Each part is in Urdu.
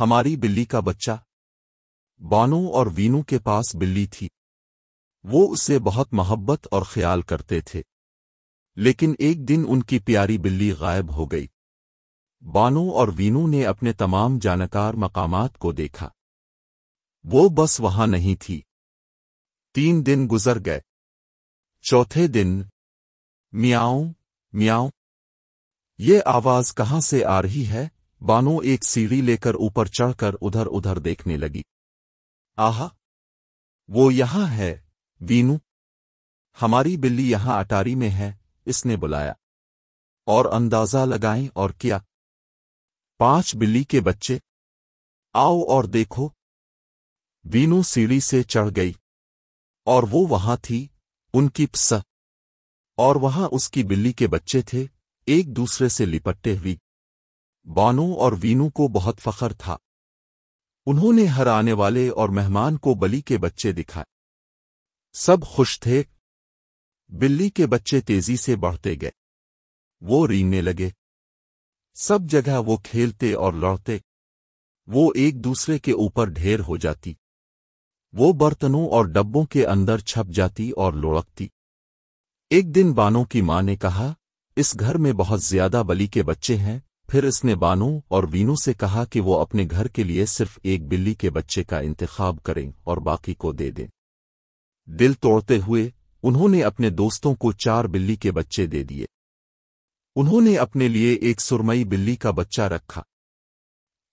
ہماری بلی کا بچہ۔ بانو اور وینو کے پاس بلی تھی۔ وہ اسے بہت محبت اور خیال کرتے تھے۔ لیکن ایک دن ان کی پیاری بلی غائب ہو گئی۔ بانو اور وینو نے اپنے تمام جانکار مقامات کو دیکھا۔ وہ بس وہاں نہیں تھی۔ تین دن گزر گئے۔ چوتھے دن، میاؤں میاؤں، یہ آواز کہاں سے آ رہی ہے؟ بانو ایک سیڑھی لے کر اوپر چڑھ کر ادھر ادھر دیکھنے لگی۔ آہا، وہ یہاں ہے وینو ہماری بلی یہاں اٹاری میں ہے، اس نے بلایا۔ اور اندازہ لگائیں اور کیا۔ پانچ بلی کے بچے۔ آؤ اور دیکھو۔ وینو سیڑھی سے چڑھ گئی۔ اور وہ وہاں تھی، ان کی پس اور وہاں اس کی بلی کے بچے تھے، ایک دوسرے سے لپٹے ہوئی۔ بانو اور وینو کو بہت فخر تھا۔ انہوں نے ہر آنے والے اور مہمان کو بلی کے بچے دکھائے۔ سب خوش تھے۔ بلی کے بچے تیزی سے بڑھتے گئے۔ وہ ریننے لگے۔ سب جگہ وہ کھیلتے اور لڑتے۔ وہ ایک دوسرے کے اوپر ڈھیر ہو جاتی۔ وہ برتنوں اور ڈبوں کے اندر چھپ جاتی اور لڑکتی۔ ایک دن بانوں کی ماں نے کہا، اس گھر میں بہت زیادہ بلی کے بچے ہیں۔ پھر اس نے بانو اور وینو سے کہا کہ وہ اپنے گھر کے لیے صرف ایک بلی کے بچے کا انتخاب کریں اور باقی کو دے دیں۔ دل توڑتے ہوئے انہوں نے اپنے دوستوں کو چار بلی کے بچے دے دیے۔ انہوں نے اپنے لیے ایک سرمئی بلی کا بچہ رکھا۔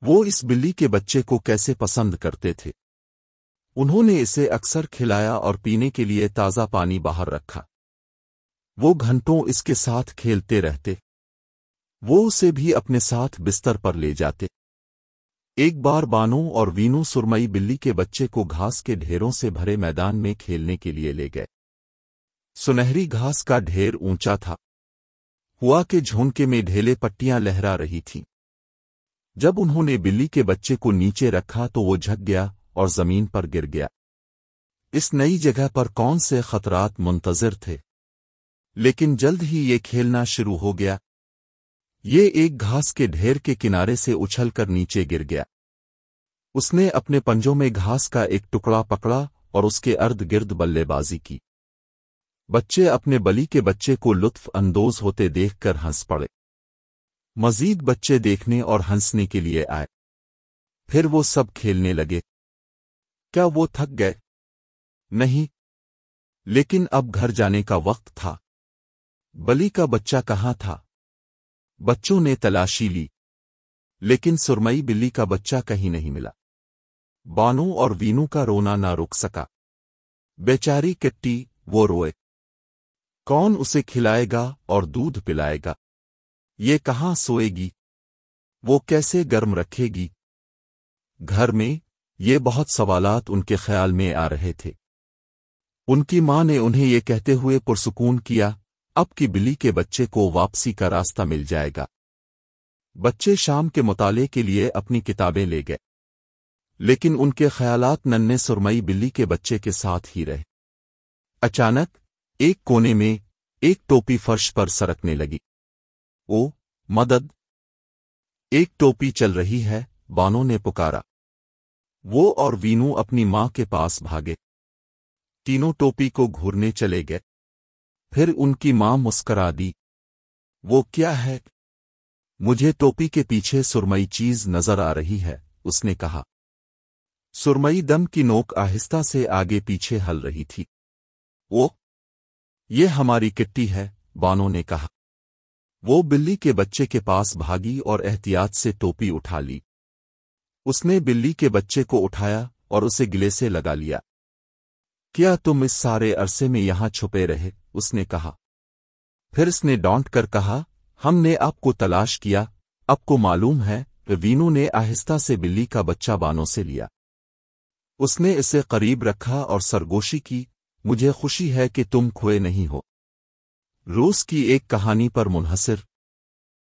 وہ اس بلی کے بچے کو کیسے پسند کرتے تھے۔ انہوں نے اسے اکثر کھلایا اور پینے کے لیے تازہ پانی باہر رکھا۔ وہ گھنٹوں اس کے ساتھ کھیلتے رہتے۔ وہ اسے بھی اپنے ساتھ بستر پر لے جاتے۔ ایک بار بانو اور وینو سرمئی بلی کے بچے کو گھاس کے ڈھیروں سے بھرے میدان میں کھیلنے کے لیے لے گئے۔ سنہری گھاس کا ڈھیر اونچا تھا۔ ہوا کہ جھونکے میں ڈھیلے پٹیاں لہرا رہی تھیں۔ جب انہوں نے بلی کے بچے کو نیچے رکھا تو وہ جھک گیا اور زمین پر گر گیا۔ اس نئی جگہ پر کون سے خطرات منتظر تھے؟ لیکن جلد ہی یہ کھیلنا شروع ہو گیا۔ یہ ایک گھاس کے ڈھیر کے کنارے سے اچھل کر نیچے گر گیا۔ اس نے اپنے پنجوں میں گھاس کا ایک ٹکڑا پکڑا اور اس کے ارد گرد بلے بازی کی۔ بچے اپنے بلی کے بچے کو لطف اندوز ہوتے دیکھ کر ہنس پڑے۔ مزید بچے دیکھنے اور ہنسنے کے لیے آئے۔ پھر وہ سب کھیلنے لگے۔ کیا وہ تھک گئے؟ نہیں۔ لیکن اب گھر جانے کا وقت تھا۔ بلی کا بچہ کہاں تھا؟ بچوں نے تلاشی لی۔ لیکن سرمئی بلی کا بچہ کہیں نہیں ملا۔ بانو اور وینو کا رونا نہ رک سکا۔ بیچاری کٹی وہ روئے۔ کون اسے کھلائے گا اور دودھ پلائے گا؟ یہ کہاں سوئے گی؟ وہ کیسے گرم رکھے گی؟ گھر میں یہ بہت سوالات ان کے خیال میں آ رہے تھے۔ ان کی ماں نے انہیں یہ کہتے ہوئے پرسکون کیا اب کی بلی کے بچے کو واپسی کا راستہ مل جائے گا۔ بچے شام کے مطالعے کے لیے اپنی کتابیں لے گئے۔ لیکن ان کے خیالات ننے سرمئی بلی کے بچے کے ساتھ ہی رہے۔ اچانک ایک کونے میں ایک ٹوپی فرش پر سرکنے لگی۔ او، مدد! ایک ٹوپی چل رہی ہے، بانوں نے پکارا۔ وہ اور وینو اپنی ماں کے پاس بھاگے۔ تینوں ٹوپی کو گھورنے چلے گئے۔ پھر ان کی ماں مسکرا دی۔ وہ کیا ہے؟ مجھے ٹوپی کے پیچھے سرمئی چیز نظر آ رہی ہے، اس نے کہا۔ سرمئی دم کی نوک آہستہ سے آگے پیچھے ہل رہی تھی۔ وہ، یہ ہماری کٹی ہے، بانوں نے کہا۔ وہ بلی کے بچے کے پاس بھاگی اور احتیاط سے ٹوپی اٹھا لی۔ اس نے بلی کے بچے کو اٹھایا اور اسے گلے سے لگا لیا۔ کیا تم اس سارے عرصے میں یہاں چھپے رہے؟ اس نے کہا۔ پھر اس نے ڈانٹ کر کہا، ہم نے آپ کو تلاش کیا آپ کو معلوم ہے، وینو نے آہستہ سے بلی کا بچہ بانوں سے لیا۔ اس نے اسے قریب رکھا اور سرگوشی کی، مجھے خوشی ہے کہ تم کھوئے نہیں ہو۔ روس کی ایک کہانی پر منحصر